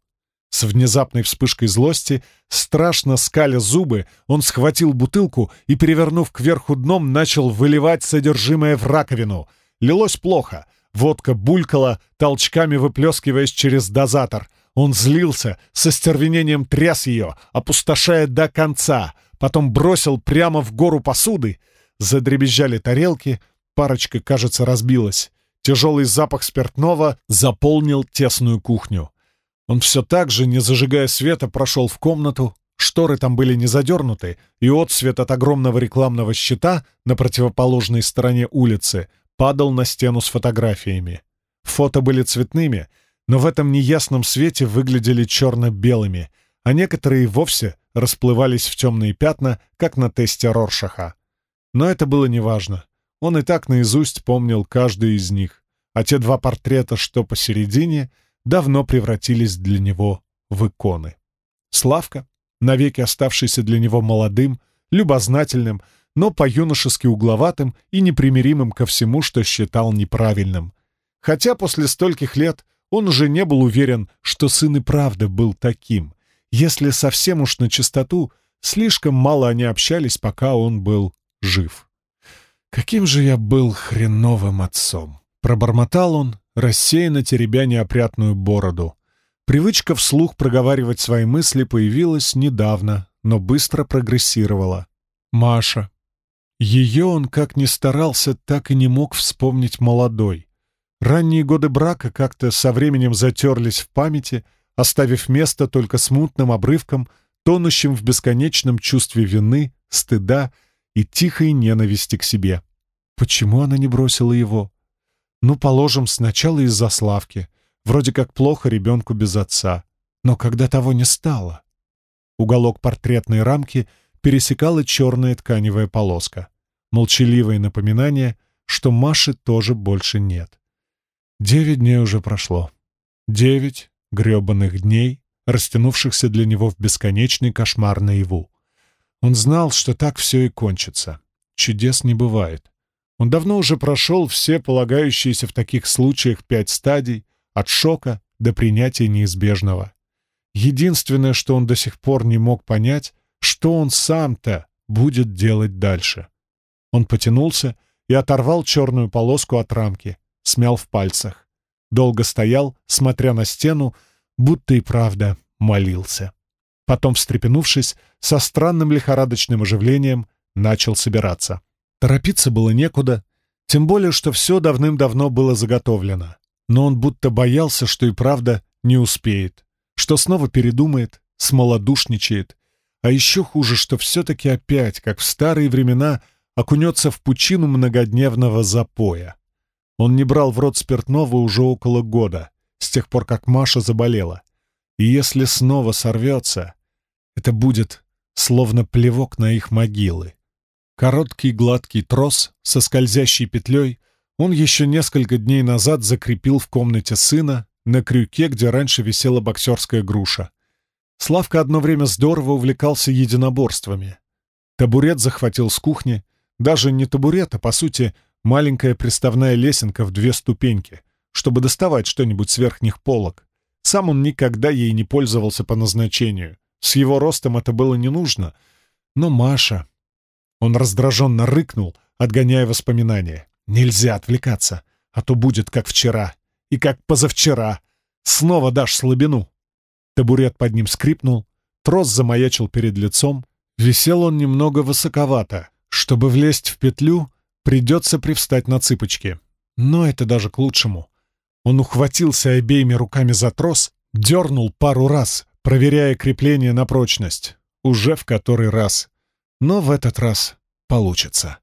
С внезапной вспышкой злости, страшно скаля зубы, он схватил бутылку и, перевернув кверху дном, начал выливать содержимое в раковину — Лилось плохо. Водка булькала, толчками выплескиваясь через дозатор. Он злился, со стервенением тряс ее, опустошая до конца. Потом бросил прямо в гору посуды. Задребезжали тарелки, парочка, кажется, разбилась. Тяжелый запах спиртного заполнил тесную кухню. Он все так же, не зажигая света, прошел в комнату. Шторы там были не задернуты, и отсвет от огромного рекламного щита на противоположной стороне улицы падал на стену с фотографиями. Фото были цветными, но в этом неясном свете выглядели черно-белыми, а некоторые вовсе расплывались в темные пятна, как на тесте Роршаха. Но это было неважно. Он и так наизусть помнил каждый из них, а те два портрета, что посередине, давно превратились для него в иконы. Славка, навеки оставшийся для него молодым, любознательным, но по-юношески угловатым и непримиримым ко всему, что считал неправильным. Хотя после стольких лет он уже не был уверен, что сын и правда был таким. Если совсем уж на чистоту, слишком мало они общались, пока он был жив. «Каким же я был хреновым отцом!» — пробормотал он, рассеянно теребя неопрятную бороду. Привычка вслух проговаривать свои мысли появилась недавно, но быстро прогрессировала. Маша, ее он, как ни старался, так и не мог вспомнить молодой. Ранние годы брака как-то со временем затерлись в памяти, оставив место только смутным обрывкам, тонущим в бесконечном чувстве вины, стыда и тихой ненависти к себе. Почему она не бросила его? Ну, положим, сначала из-за Славки. Вроде как плохо ребенку без отца. Но когда того не стало? Уголок портретной рамки пересекала черная тканевая полоска. Молчаливое напоминание, что Маши тоже больше нет. Девять дней уже прошло. Девять гребаных дней, растянувшихся для него в бесконечный кошмар наяву. Он знал, что так все и кончится. Чудес не бывает. Он давно уже прошел все полагающиеся в таких случаях пять стадий, от шока до принятия неизбежного. Единственное, что он до сих пор не мог понять, что он сам-то будет делать дальше. Он потянулся и оторвал черную полоску от рамки, смял в пальцах. Долго стоял, смотря на стену, будто и правда молился. Потом, встрепенувшись, со странным лихорадочным оживлением начал собираться. Торопиться было некуда, тем более, что все давным-давно было заготовлено. Но он будто боялся, что и правда не успеет, что снова передумает, смолодушничает, а еще хуже, что все-таки опять, как в старые времена, окунется в пучину многодневного запоя. Он не брал в рот спиртного уже около года, с тех пор, как Маша заболела. И если снова сорвется, это будет словно плевок на их могилы. Короткий гладкий трос со скользящей петлей он еще несколько дней назад закрепил в комнате сына на крюке, где раньше висела боксерская груша. Славка одно время здорово увлекался единоборствами. Табурет захватил с кухни, даже не табурет, а, по сути, маленькая приставная лесенка в две ступеньки, чтобы доставать что-нибудь с верхних полок. Сам он никогда ей не пользовался по назначению. С его ростом это было не нужно. Но Маша... Он раздраженно рыкнул, отгоняя воспоминания. «Нельзя отвлекаться, а то будет как вчера. И как позавчера. Снова дашь слабину». Табурет под ним скрипнул, трос замаячил перед лицом. Висел он немного высоковато. Чтобы влезть в петлю, придется привстать на цыпочки. Но это даже к лучшему. Он ухватился обеими руками за трос, дернул пару раз, проверяя крепление на прочность. Уже в который раз. Но в этот раз получится.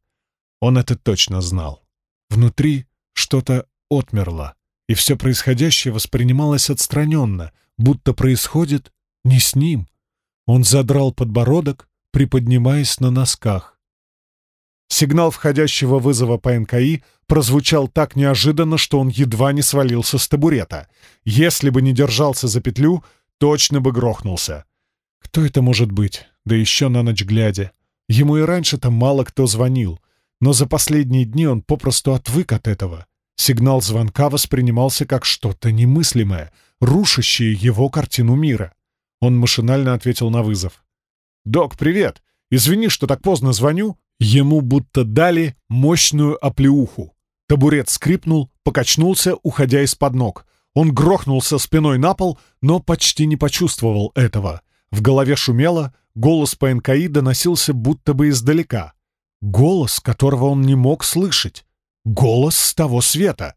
Он это точно знал. Внутри что-то отмерло, и все происходящее воспринималось отстраненно, будто происходит не с ним. Он задрал подбородок, приподнимаясь на носках. Сигнал входящего вызова по НКИ прозвучал так неожиданно, что он едва не свалился с табурета. Если бы не держался за петлю, точно бы грохнулся. Кто это может быть? Да еще на ночь глядя. Ему и раньше-то мало кто звонил, но за последние дни он попросту отвык от этого. Сигнал звонка воспринимался как что-то немыслимое, рушащее его картину мира. Он машинально ответил на вызов. «Док, привет! Извини, что так поздно звоню». Ему будто дали мощную оплеуху. Табурет скрипнул, покачнулся, уходя из-под ног. Он грохнулся спиной на пол, но почти не почувствовал этого. В голове шумело, Голос по доносился будто бы издалека. Голос, которого он не мог слышать. Голос с того света.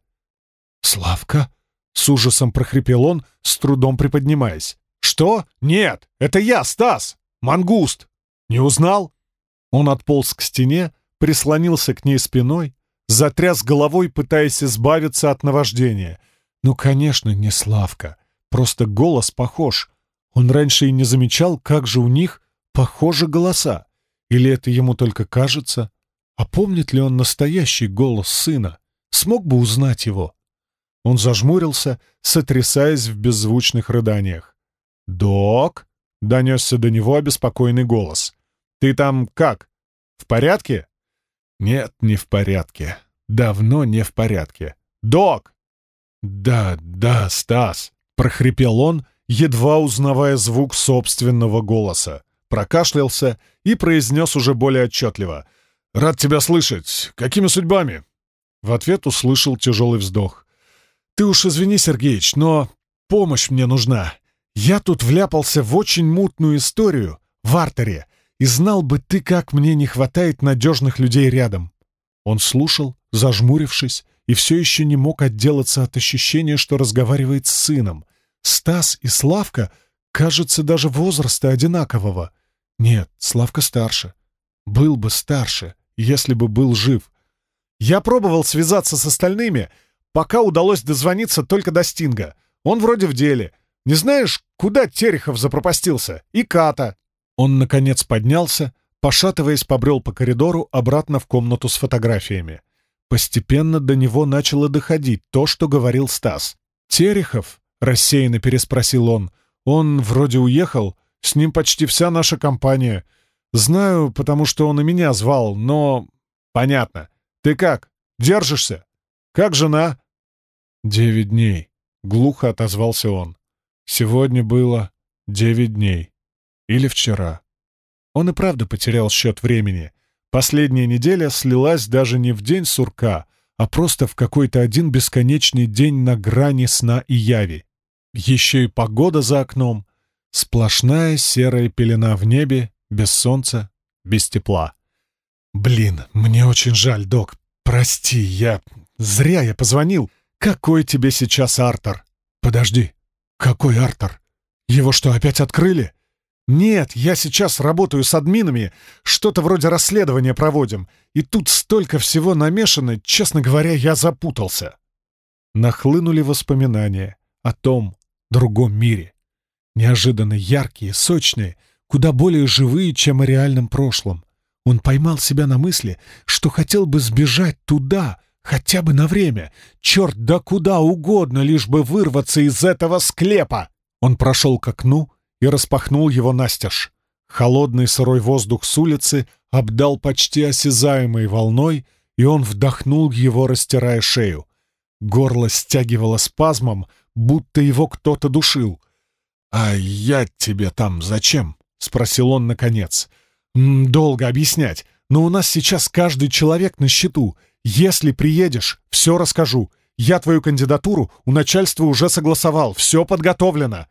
«Славка?» — с ужасом прохрипел он, с трудом приподнимаясь. «Что? Нет, это я, Стас! Мангуст! Не узнал?» Он отполз к стене, прислонился к ней спиной, затряс головой, пытаясь избавиться от наваждения. Ну, конечно, не Славка. Просто голос похож. Он раньше и не замечал, как же у них Похожи голоса. Или это ему только кажется? А помнит ли он настоящий голос сына? Смог бы узнать его? Он зажмурился, сотрясаясь в беззвучных рыданиях. «Док?» — донесся до него обеспокоенный голос. «Ты там как? В порядке?» «Нет, не в порядке. Давно не в порядке. Док!» «Да, да, Стас!» — прохрипел он, едва узнавая звук собственного голоса прокашлялся и произнес уже более отчетливо. «Рад тебя слышать. Какими судьбами?» В ответ услышал тяжелый вздох. «Ты уж извини, Сергеич, но помощь мне нужна. Я тут вляпался в очень мутную историю в артере, и знал бы ты, как мне не хватает надежных людей рядом». Он слушал, зажмурившись, и все еще не мог отделаться от ощущения, что разговаривает с сыном. Стас и Славка, кажется, даже возраста одинакового. Нет, Славка старше. Был бы старше, если бы был жив. Я пробовал связаться с остальными, пока удалось дозвониться только до Стинга. Он вроде в деле. Не знаешь, куда Терехов запропастился? И Ката. Он, наконец, поднялся, пошатываясь, побрел по коридору обратно в комнату с фотографиями. Постепенно до него начало доходить то, что говорил Стас. «Терехов?» — рассеянно переспросил он. «Он вроде уехал. С ним почти вся наша компания. Знаю, потому что он и меня звал, но...» «Понятно. Ты как? Держишься? Как жена?» «Девять дней», — глухо отозвался он. «Сегодня было девять дней. Или вчера». Он и правда потерял счет времени. Последняя неделя слилась даже не в день сурка, а просто в какой-то один бесконечный день на грани сна и яви. Еще и погода за окном. Сплошная серая пелена в небе, без солнца, без тепла. «Блин, мне очень жаль, док. Прости, я... Зря я позвонил. Какой тебе сейчас Артер?» «Подожди. Какой Артер? Его что, опять открыли?» «Нет, я сейчас работаю с админами, что-то вроде расследования проводим, и тут столько всего намешано, честно говоря, я запутался». Нахлынули воспоминания о том другом мире. Неожиданно яркие, сочные, куда более живые, чем о реальном прошлом. Он поймал себя на мысли, что хотел бы сбежать туда, хотя бы на время. Черт, да куда угодно, лишь бы вырваться из этого склепа. Он прошел к окну, и распахнул его настежь. Холодный сырой воздух с улицы обдал почти осязаемой волной, и он вдохнул его, растирая шею. Горло стягивало спазмом, будто его кто-то душил. «А я тебе там зачем?» — спросил он наконец. «Долго объяснять, но у нас сейчас каждый человек на счету. Если приедешь, все расскажу. Я твою кандидатуру у начальства уже согласовал, все подготовлено.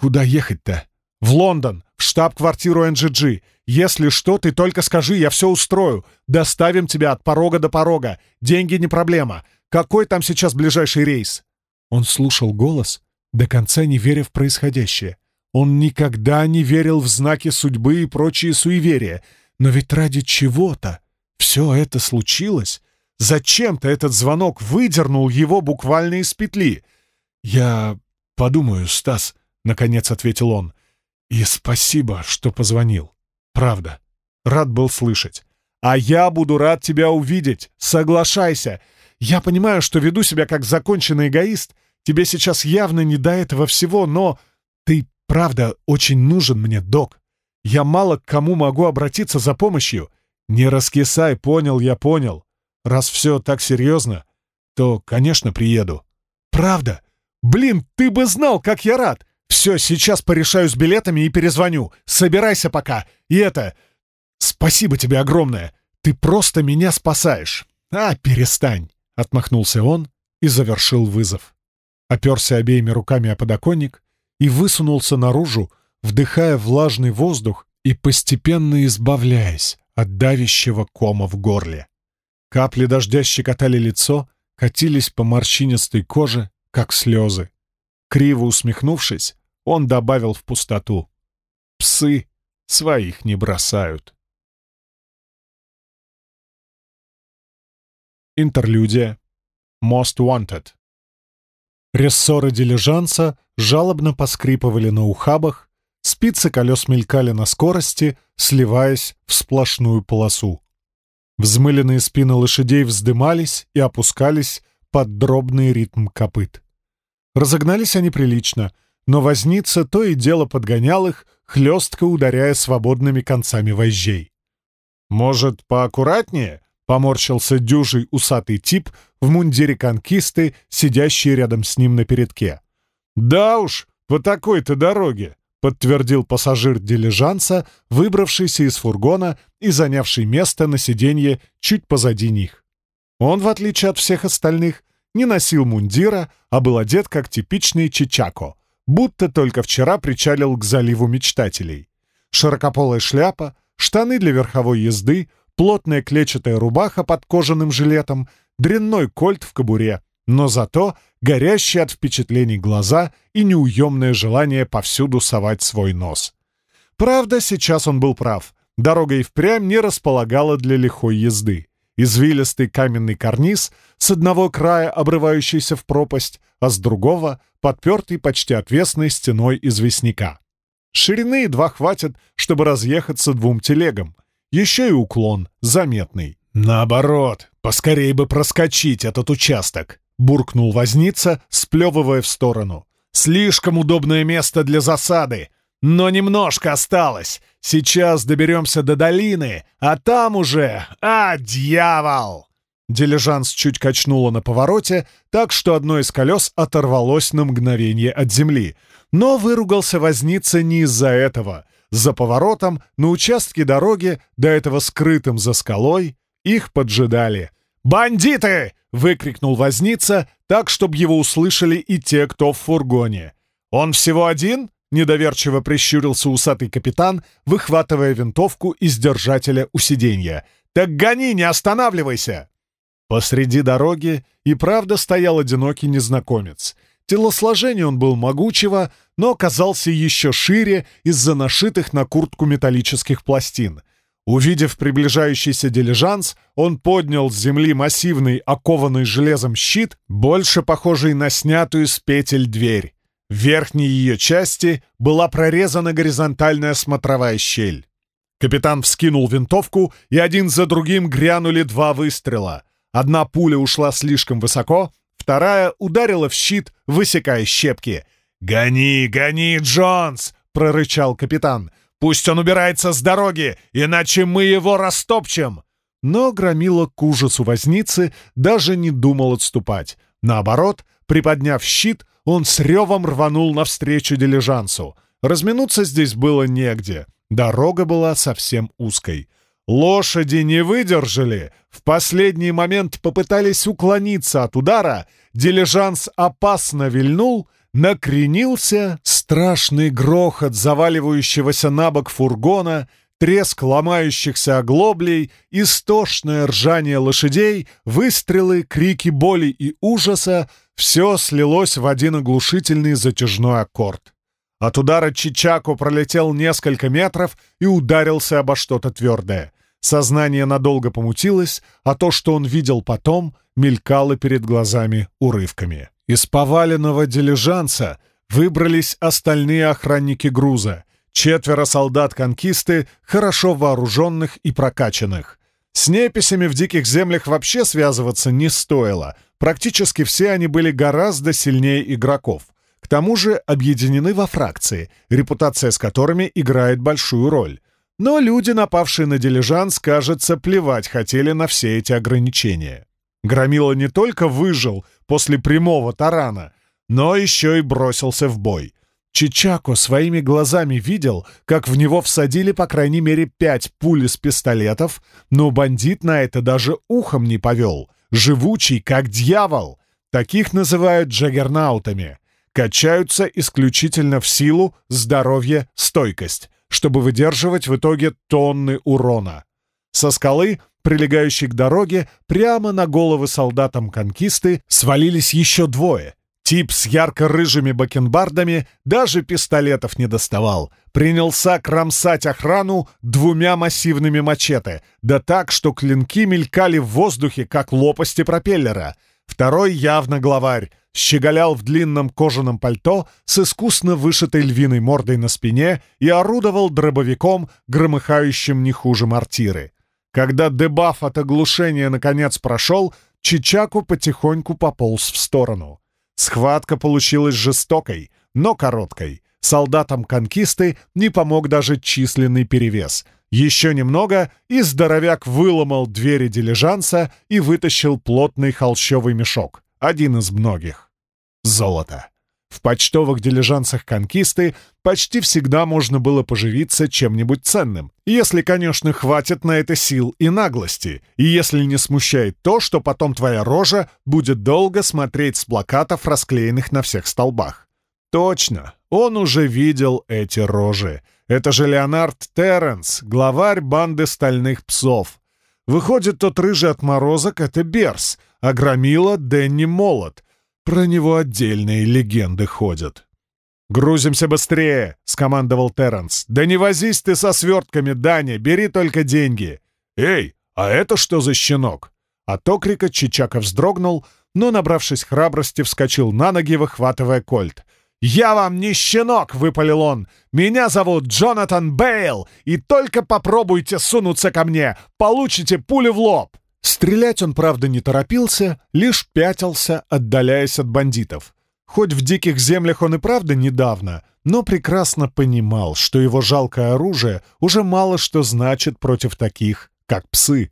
«Куда ехать-то?» «В Лондон, в штаб-квартиру NGG. Если что, ты только скажи, я все устрою. Доставим тебя от порога до порога. Деньги не проблема. Какой там сейчас ближайший рейс?» Он слушал голос, до конца не веря в происходящее. Он никогда не верил в знаки судьбы и прочие суеверия. Но ведь ради чего-то все это случилось. Зачем-то этот звонок выдернул его буквально из петли. «Я подумаю, Стас», — наконец ответил он. «И спасибо, что позвонил. Правда. Рад был слышать. А я буду рад тебя увидеть. Соглашайся. Я понимаю, что веду себя как законченный эгоист. Тебе сейчас явно не до этого всего, но ты, правда, очень нужен мне, док. Я мало к кому могу обратиться за помощью. Не раскисай, понял, я понял. Раз все так серьезно, то, конечно, приеду. Правда? Блин, ты бы знал, как я рад! Все, сейчас порешаю с билетами и перезвоню. Собирайся пока. И это... Спасибо тебе огромное. Ты просто меня спасаешь. А, перестань. Отмахнулся он и завершил вызов. Оперся обеими руками о подоконник и высунулся наружу, вдыхая влажный воздух и постепенно избавляясь от давящего кома в горле. Капли дождя щекотали лицо, катились по морщинистой коже, как слезы. Криво усмехнувшись, он добавил в пустоту. «Псы своих не бросают». Интерлюдия. Most Wanted. Рессоры дилижанса жалобно поскрипывали на ухабах, спицы колес мелькали на скорости, сливаясь в сплошную полосу. Взмыленные спины лошадей вздымались и опускались под дробный ритм копыт. Разогнались они прилично — но возница то и дело подгонял их, хлестко ударяя свободными концами вожжей. «Может, поаккуратнее?» — поморщился дюжий усатый тип в мундире конкисты, сидящий рядом с ним на передке. «Да уж, по такой-то дороге!» — подтвердил пассажир дилижанса, выбравшийся из фургона и занявший место на сиденье чуть позади них. Он, в отличие от всех остальных, не носил мундира, а был одет как типичный чичако, будто только вчера причалил к заливу мечтателей. Широкополая шляпа, штаны для верховой езды, плотная клетчатая рубаха под кожаным жилетом, дрянной кольт в кобуре, но зато горящие от впечатлений глаза и неуемное желание повсюду совать свой нос. Правда, сейчас он был прав. Дорога и впрямь не располагала для лихой езды. Извилистый каменный карниз, с одного края обрывающийся в пропасть, а с другого — подпертый почти отвесной стеной известняка. Ширины едва хватит, чтобы разъехаться двум телегам. Еще и уклон заметный. «Наоборот, поскорее бы проскочить этот участок», — буркнул возница, сплевывая в сторону. «Слишком удобное место для засады. Но немножко осталось. Сейчас доберемся до долины, а там уже... А, дьявол!» Дилижанс чуть качнуло на повороте, так что одно из колес оторвалось на мгновение от земли. Но выругался возница не из-за этого. За поворотом, на участке дороги, до этого скрытым за скалой, их поджидали. «Бандиты!» — выкрикнул возница, так, чтобы его услышали и те, кто в фургоне. «Он всего один?» — недоверчиво прищурился усатый капитан, выхватывая винтовку из держателя у сиденья. «Так гони, не останавливайся!» Посреди дороги и правда стоял одинокий незнакомец. Телосложение он был могучего, но казался еще шире из-за нашитых на куртку металлических пластин. Увидев приближающийся дилижанс, он поднял с земли массивный, окованный железом щит, больше похожий на снятую с петель дверь. В верхней ее части была прорезана горизонтальная смотровая щель. Капитан вскинул винтовку, и один за другим грянули два выстрела — Одна пуля ушла слишком высоко, вторая ударила в щит, высекая щепки. «Гони, гони, Джонс!» — прорычал капитан. «Пусть он убирается с дороги, иначе мы его растопчем!» Но громила к ужасу возницы даже не думал отступать. Наоборот, приподняв щит, он с ревом рванул навстречу дилижансу. Разминуться здесь было негде. Дорога была совсем узкой. Лошади не выдержали, в последний момент попытались уклониться от удара, дилижанс опасно вильнул, накренился, страшный грохот заваливающегося на бок фургона, треск ломающихся оглоблей, истошное ржание лошадей, выстрелы, крики боли и ужаса — все слилось в один оглушительный затяжной аккорд. От удара Чичако пролетел несколько метров и ударился обо что-то твердое. Сознание надолго помутилось, а то, что он видел потом, мелькало перед глазами урывками. Из поваленного дилижанса выбрались остальные охранники груза, четверо солдат-конкисты, хорошо вооруженных и прокачанных. С неписями в диких землях вообще связываться не стоило. Практически все они были гораздо сильнее игроков. К тому же объединены во фракции, репутация с которыми играет большую роль. Но люди, напавшие на дилижанс, кажется, плевать хотели на все эти ограничения. Громила не только выжил после прямого тарана, но еще и бросился в бой. Чичако своими глазами видел, как в него всадили по крайней мере пять пуль из пистолетов, но бандит на это даже ухом не повел. Живучий, как дьявол. Таких называют джаггернаутами. Качаются исключительно в силу, здоровье, стойкость чтобы выдерживать в итоге тонны урона. Со скалы, прилегающей к дороге, прямо на головы солдатам конкисты свалились еще двое. Тип с ярко-рыжими бакенбардами даже пистолетов не доставал. Принялся кромсать охрану двумя массивными мачете, да так, что клинки мелькали в воздухе, как лопасти пропеллера. Второй явно главарь, щеголял в длинном кожаном пальто с искусно вышитой львиной мордой на спине и орудовал дробовиком, громыхающим не хуже мортиры. Когда дебаф от оглушения наконец прошел, Чичаку потихоньку пополз в сторону. Схватка получилась жестокой, но короткой. Солдатам конкисты не помог даже численный перевес. Еще немного, и здоровяк выломал двери дилижанса и вытащил плотный холщовый мешок один из многих. Золото. В почтовых дилижансах конкисты почти всегда можно было поживиться чем-нибудь ценным, если, конечно, хватит на это сил и наглости, и если не смущает то, что потом твоя рожа будет долго смотреть с плакатов, расклеенных на всех столбах. Точно, он уже видел эти рожи. Это же Леонард Терренс, главарь банды стальных псов. Выходит, тот рыжий отморозок — это Берс, а громила — Дэнни Молот. Про него отдельные легенды ходят. «Грузимся быстрее!» — скомандовал Терренс. «Да не возись ты со свертками, Даня, бери только деньги!» «Эй, а это что за щенок?» От окрика Чичака вздрогнул, но, набравшись храбрости, вскочил на ноги, выхватывая кольт. «Я вам не щенок!» — выпалил он. «Меня зовут Джонатан Бейл, и только попробуйте сунуться ко мне, получите пулю в лоб!» Стрелять он, правда, не торопился, лишь пятился, отдаляясь от бандитов. Хоть в диких землях он и правда недавно, но прекрасно понимал, что его жалкое оружие уже мало что значит против таких, как псы,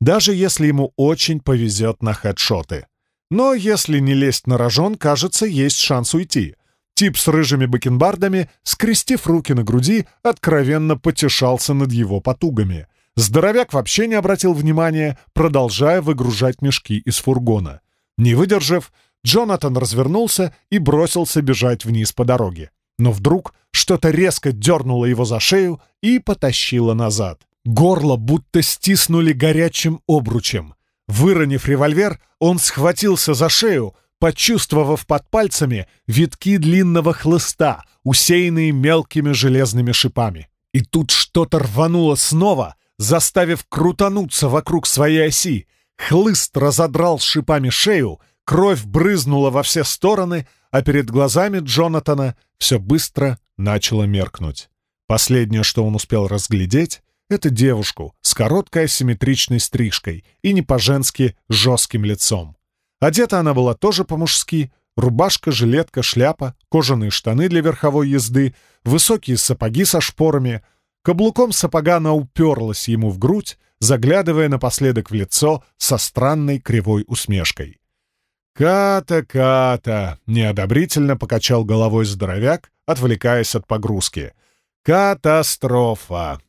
даже если ему очень повезет на хедшоты. Но если не лезть на рожон, кажется, есть шанс уйти. Тип с рыжими бакенбардами, скрестив руки на груди, откровенно потешался над его потугами. Здоровяк вообще не обратил внимания, продолжая выгружать мешки из фургона. Не выдержав, Джонатан развернулся и бросился бежать вниз по дороге. Но вдруг что-то резко дернуло его за шею и потащило назад. Горло будто стиснули горячим обручем. Выронив револьвер, он схватился за шею, почувствовав под пальцами витки длинного хлыста, усеянные мелкими железными шипами. И тут что-то рвануло снова, заставив крутануться вокруг своей оси. Хлыст разодрал шипами шею, Кровь брызнула во все стороны, а перед глазами Джонатана все быстро начало меркнуть. Последнее, что он успел разглядеть, это девушку с короткой асимметричной стрижкой и не по-женски жестким лицом. Одета она была тоже по-мужски, рубашка, жилетка, шляпа, кожаные штаны для верховой езды, высокие сапоги со шпорами. Каблуком сапога она уперлась ему в грудь, заглядывая напоследок в лицо со странной кривой усмешкой. «Ката, Ката!» — неодобрительно покачал головой здоровяк, отвлекаясь от погрузки. «Катастрофа!